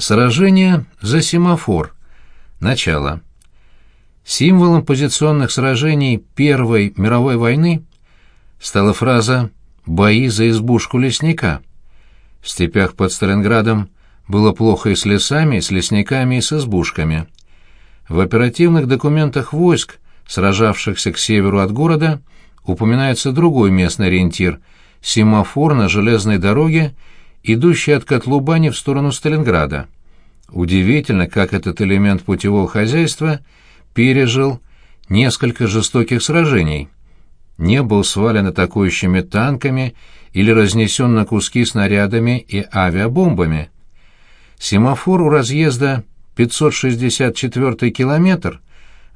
Сражение за семафор. Начало. Символом позиционных сражений Первой мировой войны стала фраза «бои за избушку лесника». В степях под Сталинградом было плохо и с лесами, и с лесниками, и с избушками. В оперативных документах войск, сражавшихся к северу от города, упоминается другой местный ориентир – семафор на железной дороге идущий от Котлубани в сторону Сталинграда. Удивительно, как этот элемент путевого хозяйства пережил несколько жестоких сражений. Не был свален атакующими танками или разнесен на куски снарядами и авиабомбами. Семафор у разъезда 564 километр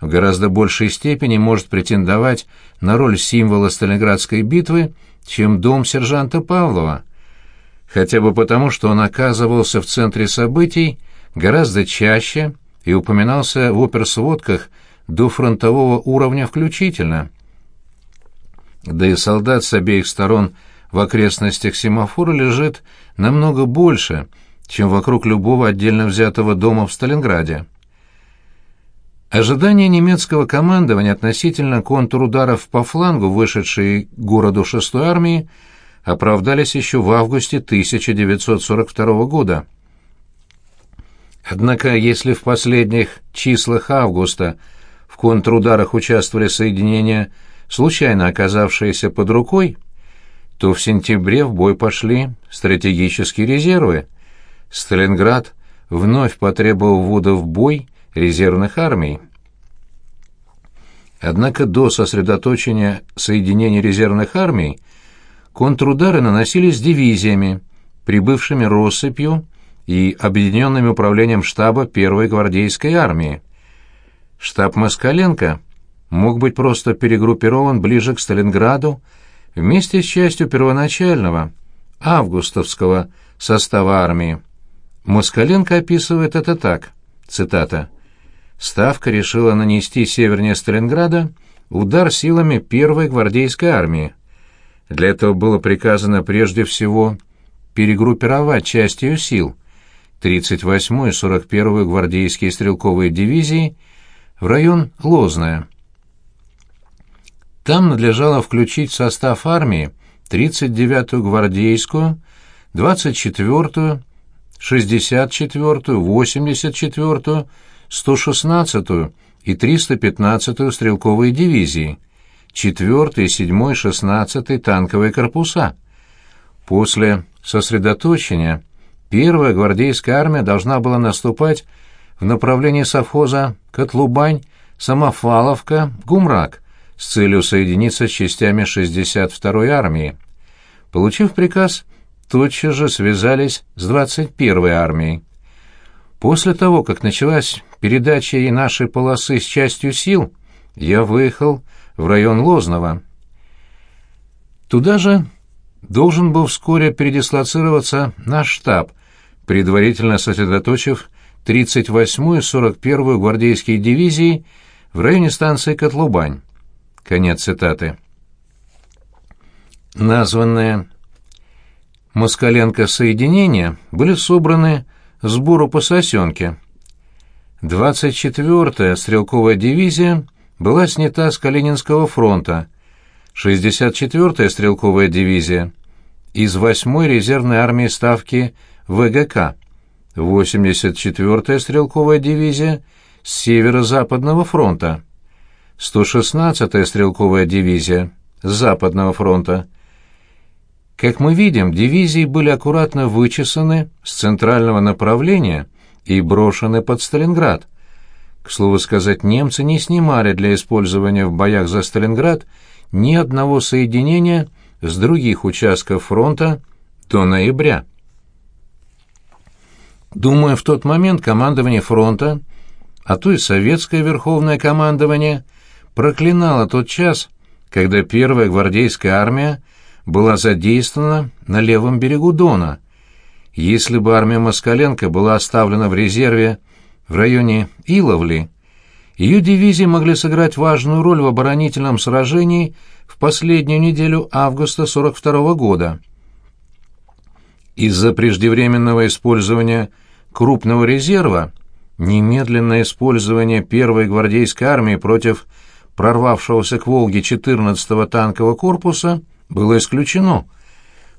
в гораздо большей степени может претендовать на роль символа Сталинградской битвы, чем дом сержанта Павлова – хотя бы потому, что он оказывался в центре событий гораздо чаще и упоминался в оперсводках до фронтового уровня включительно. Да и солдат с обеих сторон в окрестностях семафора лежит намного больше, чем вокруг любого отдельно взятого дома в Сталинграде. Ожидания немецкого командования относительно контрударов по флангу, вышедшей городу 6-й армии, оправдались еще в августе 1942 года. Однако, если в последних числах августа в контрударах участвовали соединения, случайно оказавшиеся под рукой, то в сентябре в бой пошли стратегические резервы. Сталинград вновь потребовал ввода в бой резервных армий. Однако до сосредоточения соединений резервных армий контрудары наносились дивизиями, прибывшими россыпью и объединенным управлением штаба первой гвардейской армии. Штаб Москаленко мог быть просто перегруппирован ближе к Сталинграду вместе с частью первоначального, августовского состава армии. Москаленко описывает это так, цитата, «Ставка решила нанести севернее Сталинграда удар силами первой гвардейской армии. Для этого было приказано прежде всего перегруппировать часть ее сил, 38-ю и 41-ю гвардейские стрелковые дивизии, в район Лозная. Там надлежало включить в состав армии 39-ю гвардейскую, 24-ю, 64-ю, 84-ю, 116-ю и 315-ю стрелковые дивизии – 4, 7, 16 танковые корпуса. После сосредоточения первая гвардейская армия должна была наступать в направлении совхоза Котлубань, Самофаловка, Гумрак с целью соединиться с частями 62-й армии. Получив приказ, тотчас же связались с 21-й армией. После того, как началась передача ей нашей полосы с частью сил, я выехал в район Лозного. Туда же должен был вскоре передислоцироваться наш штаб, предварительно сосредоточив 38-ю и 41-ю гвардейские дивизии в районе станции Котлубань. Конец цитаты. Названные Москаленко соединения были собраны сбору по сосенке. 24-я стрелковая дивизия была снята с Калининского фронта, 64-я стрелковая дивизия. Из 8-й резервной армии ставки ВГК, 84-я стрелковая дивизия с Северо-Западного фронта, 116-я стрелковая дивизия с Западного фронта. Как мы видим, дивизии были аккуратно вычесаны с центрального направления и брошены под Сталинград – к слову сказать, немцы не снимали для использования в боях за Сталинград ни одного соединения с других участков фронта до ноября. Думаю, в тот момент командование фронта, а то и советское верховное командование, проклинало тот час, когда первая гвардейская армия была задействована на левом берегу Дона. Если бы армия Москаленко была оставлена в резерве в районе Иловли, ее дивизии могли сыграть важную роль в оборонительном сражении в последнюю неделю августа 42 года. Из-за преждевременного использования крупного резерва немедленное использование первой гвардейской армии против прорвавшегося к Волге 14-го танкового корпуса было исключено.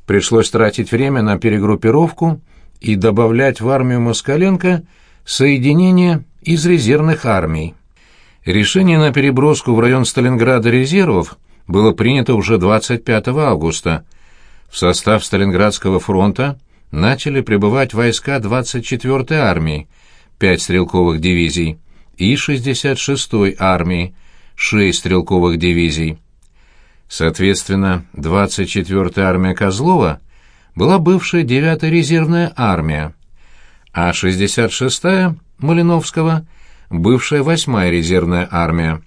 Пришлось тратить время на перегруппировку и добавлять в армию Москаленко соединения из резервных армий. Решение на переброску в район Сталинграда резервов было принято уже 25 августа. В состав Сталинградского фронта начали прибывать войска 24-й армии, 5 стрелковых дивизий, и 66-й армии, 6 стрелковых дивизий. Соответственно, 24-я армия Козлова была бывшая 9-я резервная армия, а 66-я Малиновского – бывшая 8-я резервная армия.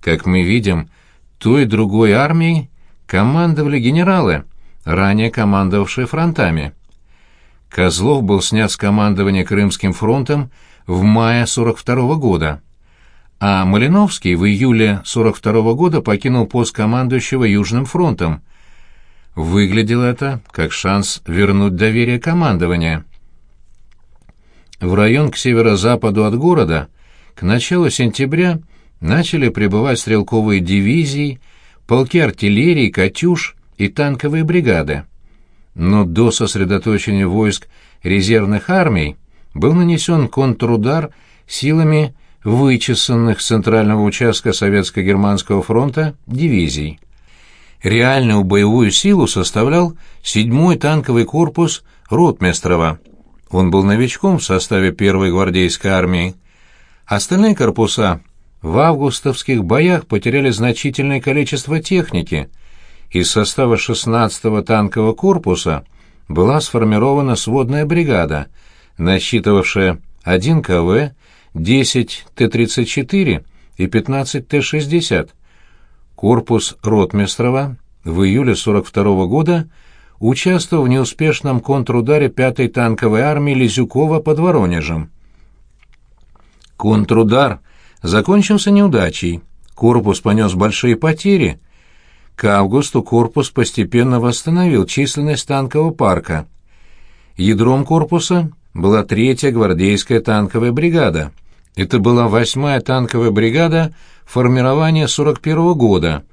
Как мы видим, той и другой армией командовали генералы, ранее командовавшие фронтами. Козлов был снят с командования Крымским фронтом в мае 42 -го года а Малиновский в июле 42 -го года покинул пост командующего Южным фронтом. Выглядело это как шанс вернуть доверие командования. В район к северо-западу от города к началу сентября начали прибывать стрелковые дивизии, полки артиллерии, «Катюш» и танковые бригады. Но до сосредоточения войск резервных армий был нанесен контрудар силами вычесанных с центрального участка Советско-Германского фронта дивизий. Реальную боевую силу составлял 7-й танковый корпус Ротместрова. Он был новичком в составе 1-й гвардейской армии. Остальные корпуса в августовских боях потеряли значительное количество техники. Из состава 16-го танкового корпуса была сформирована сводная бригада, насчитывавшая 1 КВ 10 Т-34 и 15 Т-60. Корпус Ротмистрова в июле 42 -го года участвовал в неуспешном контрударе 5-й танковой армии Лизюкова под Воронежем. Контрудар закончился неудачей, корпус понес большие потери. К августу корпус постепенно восстановил численность танкового парка. Ядром корпуса была третья гвардейская танковая бригада – это была восьмая танковая бригада формирования 41 -го года,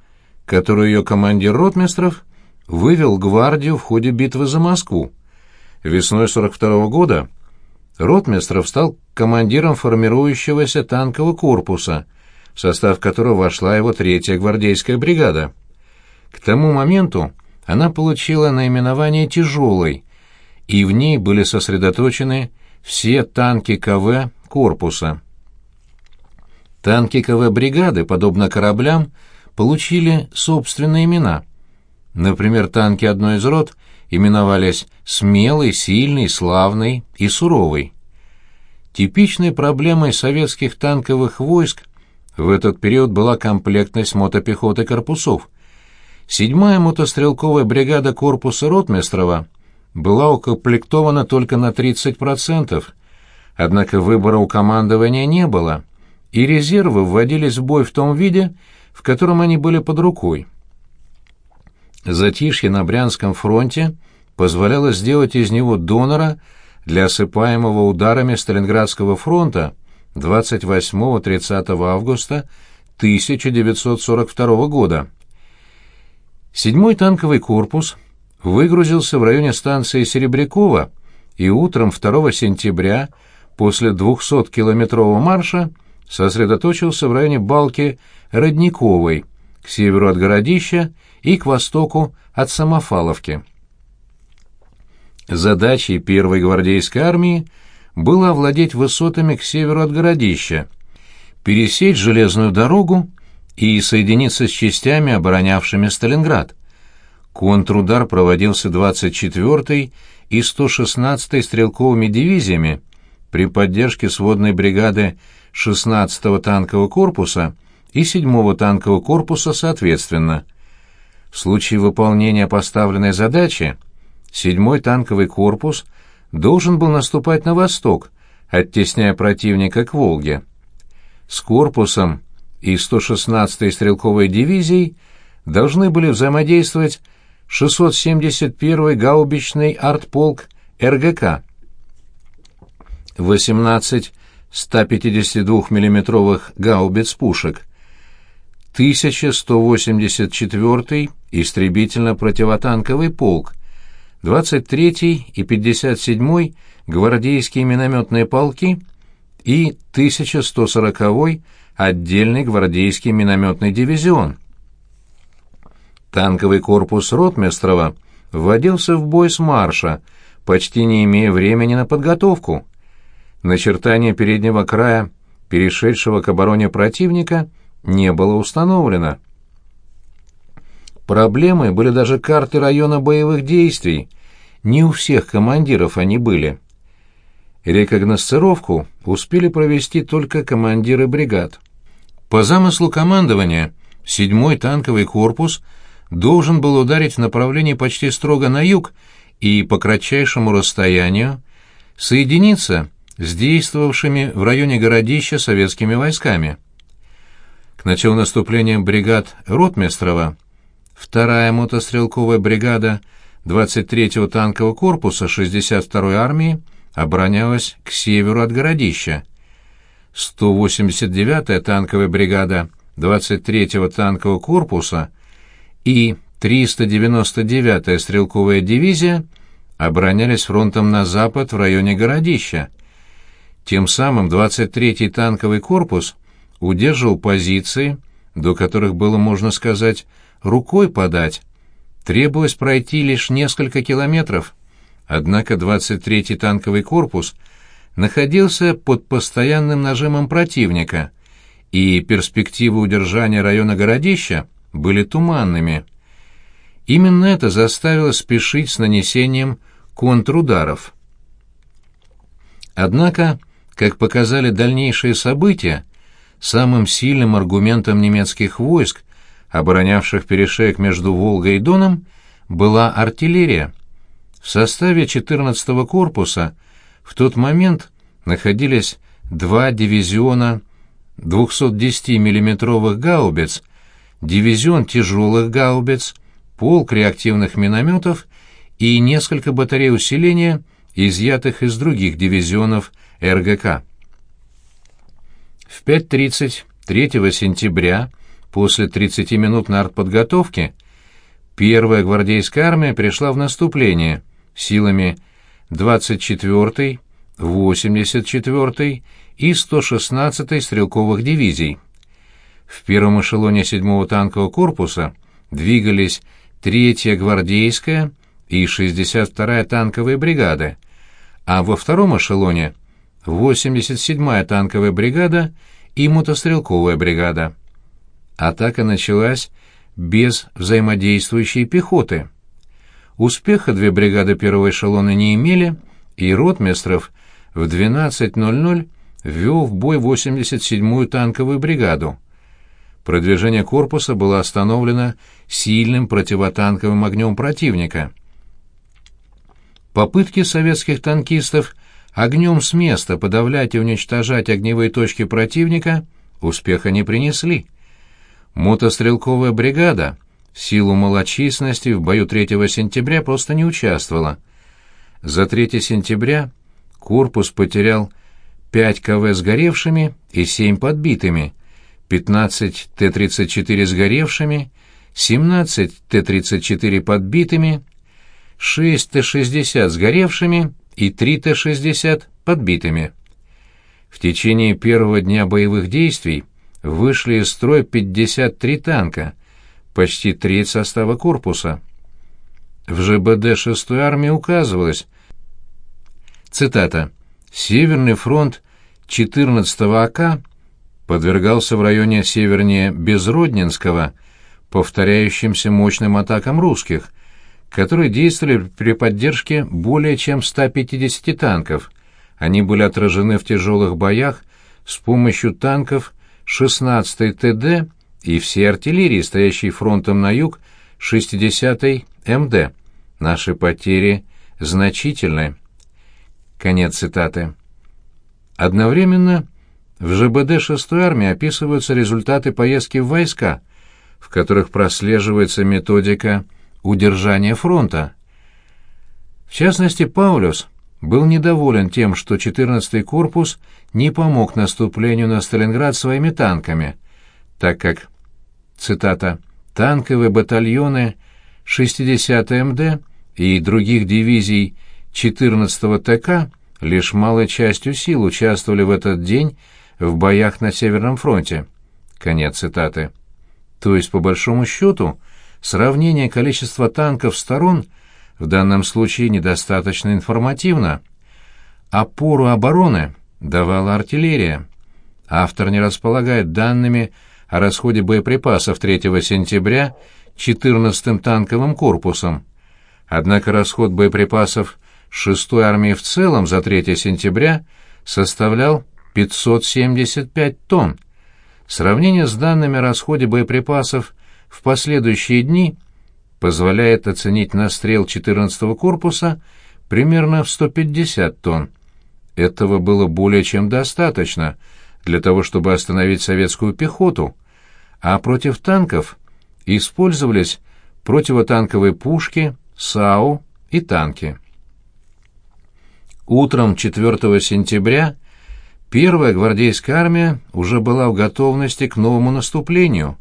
которую ее командир Ротмистров вывел гвардию в ходе битвы за Москву. Весной 42 -го года Ротмистров стал командиром формирующегося танкового корпуса, в состав которого вошла его третья гвардейская бригада. К тому моменту она получила наименование «тяжелой», и в ней были сосредоточены все танки КВ корпуса. Танки КВ-бригады, подобно кораблям, получили собственные имена. Например, танки одной из рот именовались «Смелый», «Сильный», «Славный» и «Суровый». Типичной проблемой советских танковых войск в этот период была комплектность мотопехоты корпусов. Седьмая мотострелковая бригада корпуса Ротместрова была укомплектована только на 30%, однако выбора у командования не было – и резервы вводились в бой в том виде, в котором они были под рукой. Затишье на Брянском фронте позволяло сделать из него донора для осыпаемого ударами Сталинградского фронта 28-30 августа 1942 года. Седьмой танковый корпус выгрузился в районе станции Серебрякова и утром 2 сентября после 200-километрового марша сосредоточился в районе балки Родниковой, к северу от городища и к востоку от Самофаловки. Задачей первой гвардейской армии было овладеть высотами к северу от городища, пересечь железную дорогу и соединиться с частями, оборонявшими Сталинград. Контрудар проводился 24-й и 116-й стрелковыми дивизиями при поддержке сводной бригады 16-го танкового корпуса и 7-го танкового корпуса соответственно. В случае выполнения поставленной задачи 7-й танковый корпус должен был наступать на восток, оттесняя противника к Волге. С корпусом и 116-й стрелковой дивизией должны были взаимодействовать 671-й гаубичный артполк РГК. 18 152 миллиметровых гаубиц пушек, 1184 истребительно-противотанковый полк, 23 и 57 гвардейские минометные полки и 1140 отдельный гвардейский минометный дивизион. Танковый корпус Ротместрова вводился в бой с марша, почти не имея времени на подготовку. Начертание переднего края, перешедшего к обороне противника, не было установлено. Проблемой были даже карты района боевых действий. Не у всех командиров они были. Рекогносцировку успели провести только командиры бригад. По замыслу командования, 7-й танковый корпус должен был ударить в направлении почти строго на юг и по кратчайшему расстоянию соединиться с действовавшими в районе городища советскими войсками. К началу наступления бригад Ротместрова вторая мотострелковая бригада 23-го танкового корпуса 62-й армии оборонялась к северу от городища. 189-я танковая бригада 23-го танкового корпуса и 399-я стрелковая дивизия оборонялись фронтом на запад в районе городища. Тем самым 23-й танковый корпус удерживал позиции, до которых было, можно сказать, рукой подать. Требовалось пройти лишь несколько километров. Однако 23-й танковый корпус находился под постоянным нажимом противника, и перспективы удержания района городища были туманными. Именно это заставило спешить с нанесением контрударов. Однако, как показали дальнейшие события, самым сильным аргументом немецких войск оборонявших перешеек между Волгой и Доном, была артиллерия. В составе 14-го корпуса в тот момент находились два дивизиона 210 миллиметровых гаубиц, дивизион тяжелых гаубиц, полк реактивных минометов и несколько батарей усиления, изъятых из других дивизионов РГК. В 5.30 3 сентября После 30 минут на артподготовке первая гвардейская армия пришла в наступление силами 24-й, 84-й и 116-й стрелковых дивизий. В первом эшелоне 7-го танкового корпуса двигались 3-я гвардейская и 62-я танковые бригады, а во втором эшелоне 87-я танковая бригада и мотострелковая бригада. Атака началась без взаимодействующей пехоты. Успеха две бригады первого эшелона не имели, и Ротместров в 12.00 ввел в бой 87-ю танковую бригаду. Продвижение корпуса было остановлено сильным противотанковым огнем противника. Попытки советских танкистов огнем с места подавлять и уничтожать огневые точки противника успеха не принесли. Мотострелковая бригада в силу малочисленности в бою 3 сентября просто не участвовала. За 3 сентября корпус потерял 5 КВ сгоревшими и 7 подбитыми, 15 Т-34 сгоревшими, 17 Т-34 подбитыми, 6 Т-60 сгоревшими и 3 Т-60 подбитыми. В течение первого дня боевых действий вышли из строя 53 танка, почти треть состава корпуса. В ЖБД 6-й армии указывалось, цитата, «Северный фронт 14-го АК подвергался в районе севернее Безродненского повторяющимся мощным атакам русских, которые действовали при поддержке более чем 150 танков. Они были отражены в тяжелых боях с помощью танков 16-й ТД и всей артиллерии, стоящей фронтом на юг, 60-й МД. Наши потери значительны. Конец цитаты. Одновременно в ЖБД 6-й армии описываются результаты поездки в войска, в которых прослеживается методика удержания фронта. В частности, Паулюс был недоволен тем, что 14-й корпус не помог наступлению на Сталинград своими танками, так как, цитата, «танковые батальоны 60 МД и других дивизий 14-го ТК лишь малой частью сил участвовали в этот день в боях на Северном фронте». Конец цитаты. То есть, по большому счету, сравнение количества танков сторон в данном случае недостаточно информативно. Опору обороны давала артиллерия. Автор не располагает данными о расходе боеприпасов 3 сентября 14-м танковым корпусом. Однако расход боеприпасов 6-й армии в целом за 3 сентября составлял 575 тонн. Сравнение с данными о расходе боеприпасов в последующие дни позволяет оценить настрел 14-го корпуса примерно в 150 тонн. Этого было более чем достаточно для того, чтобы остановить советскую пехоту, а против танков использовались противотанковые пушки, САУ и танки. Утром 4 сентября первая гвардейская армия уже была в готовности к новому наступлению.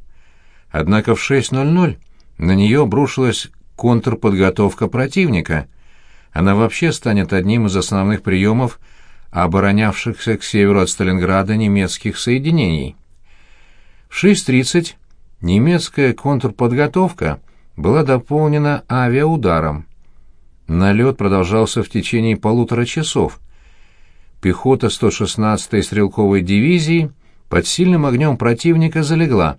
Однако в 6.00 на нее обрушилась контрподготовка противника. Она вообще станет одним из основных приемов оборонявшихся к северу от Сталинграда немецких соединений. В 6.30 немецкая контрподготовка была дополнена авиаударом. Налет продолжался в течение полутора часов. Пехота 116-й стрелковой дивизии под сильным огнем противника залегла.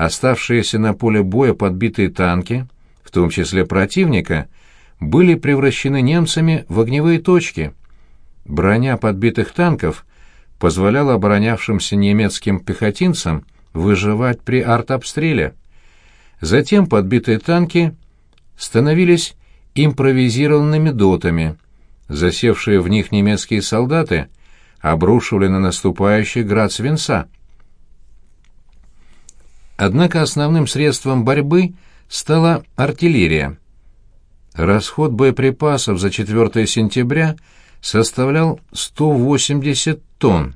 Оставшиеся на поле боя подбитые танки, в том числе противника, были превращены немцами в огневые точки – Броня подбитых танков позволяла оборонявшимся немецким пехотинцам выживать при артобстреле. Затем подбитые танки становились импровизированными дотами. Засевшие в них немецкие солдаты обрушивали на наступающий град свинца. Однако основным средством борьбы стала артиллерия. Расход боеприпасов за 4 сентября – составлял 180 тонн.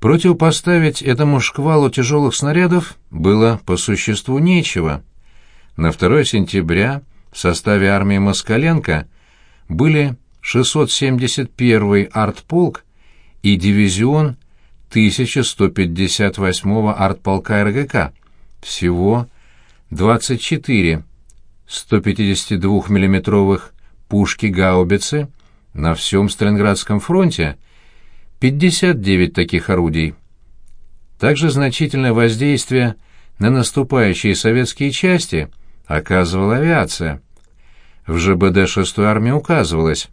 Противопоставить этому шквалу тяжелых снарядов было по существу нечего. На 2 сентября в составе армии Москаленко были 671-й артполк и дивизион 1158-го артполка РГК. Всего 24 152 миллиметровых пушки-гаубицы на всем Сталинградском фронте 59 таких орудий. Также значительное воздействие на наступающие советские части оказывала авиация. В ЖБД 6-й армии указывалось,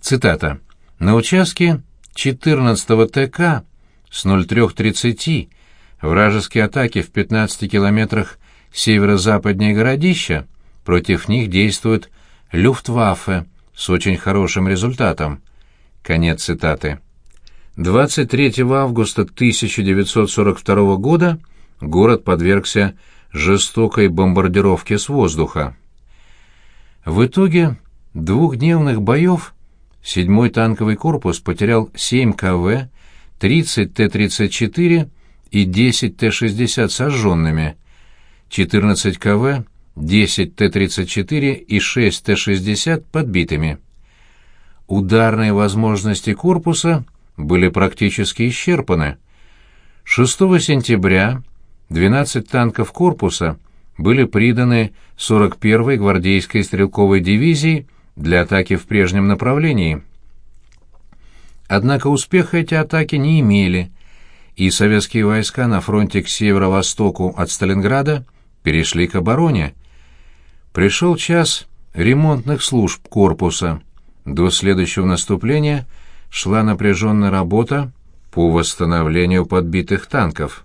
цитата, «На участке 14-го ТК с 03.30 вражеские атаки в 15 километрах северо-западнее городища, против них действуют Люфтваффе с очень хорошим результатом. Конец цитаты. 23 августа 1942 года город подвергся жестокой бомбардировке с воздуха. В итоге двухдневных боев 7-й танковый корпус потерял 7 КВ, 30 Т-34 и 10 Т-60 сожженными, 14 КВ 10 Т-34 и 6 Т-60 подбитыми. Ударные возможности корпуса были практически исчерпаны. 6 сентября 12 танков корпуса были приданы 41-й гвардейской стрелковой дивизии для атаки в прежнем направлении. Однако успеха эти атаки не имели, и советские войска на фронте к северо-востоку от Сталинграда перешли к обороне. Пришел час ремонтных служб корпуса. До следующего наступления шла напряженная работа по восстановлению подбитых танков.